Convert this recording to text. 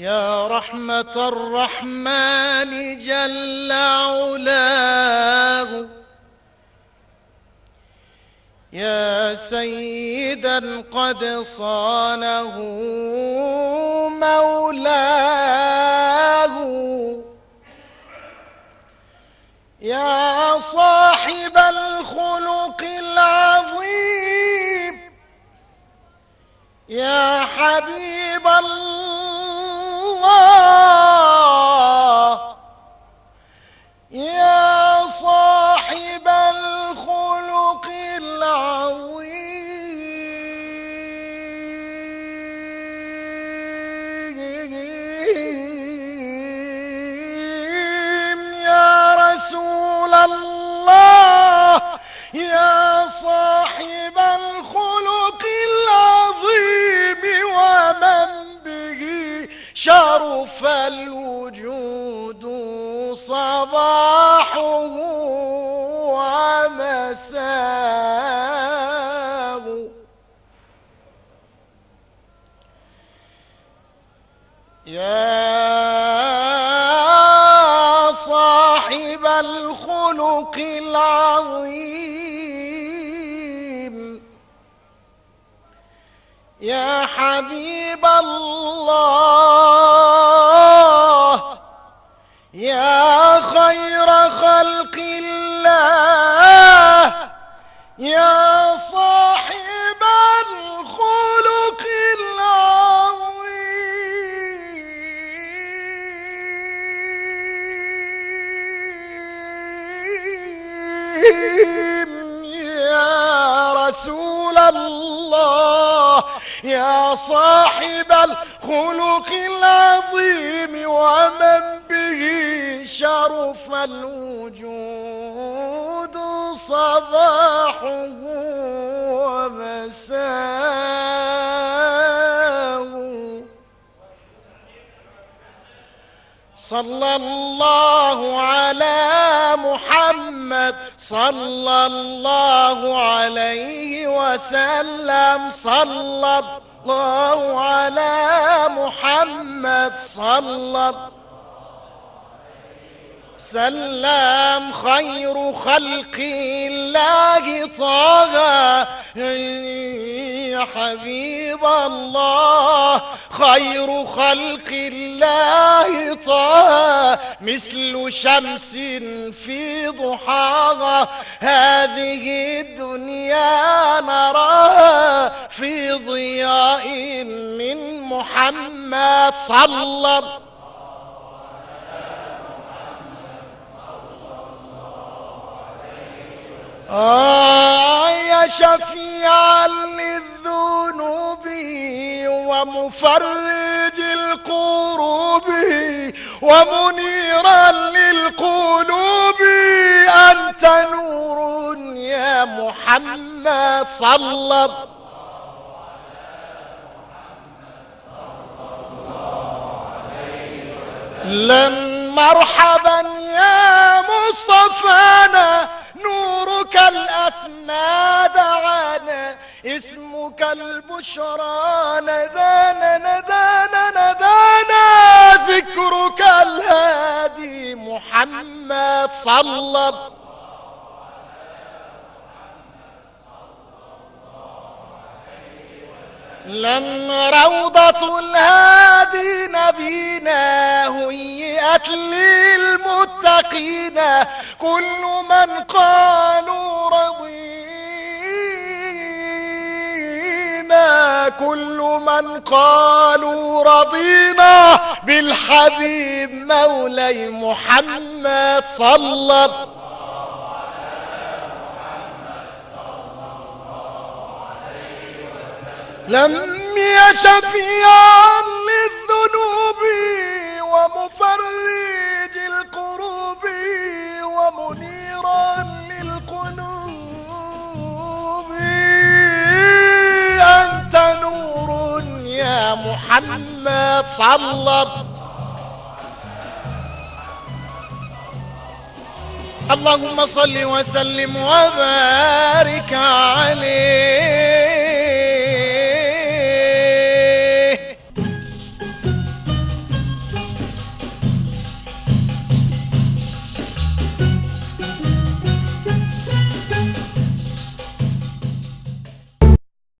يا رحمة الرحمن جل علاه. يا سيدا قد صانه مولاه. يا صاحب الخلق العظيم. يا حبيب الله. شرف الوجود صباحه ومساه يا صاحب الخلق العظيم. يا حبيب الله. خلق الله يا صاحب الخلق العظيم. يا رسول الله. يا صاحب الخلق العظيم ومن به شرف الوجود صباحه ومساه صلى الله على محمد صلى الله عليه وسلم صلى الله على محمد صلى سلام خير خلق الله طه حبيب الله خير خلق الله طه. مثل شمس في ضحاها هذه الدنيا نراها في ضياء من محمد صلى الله آه يا للذنوب ومفرج الكروب ومنيرا للقلوب. أنت نور يا محمد صلى الله لم مرحبا اسمك البشرى ندانا ندانا ندانا ذكرك الهادي محمد صلى الله لم روضة الهادي نبينا هيئت للمتقين. كل من قالوا كل من قالوا رضينا بالحبيب مولاي محمد صلى الله لم يشفيعا للذنوب ومفرج محمد صلى اللهم صل وسلم وبارك عليه.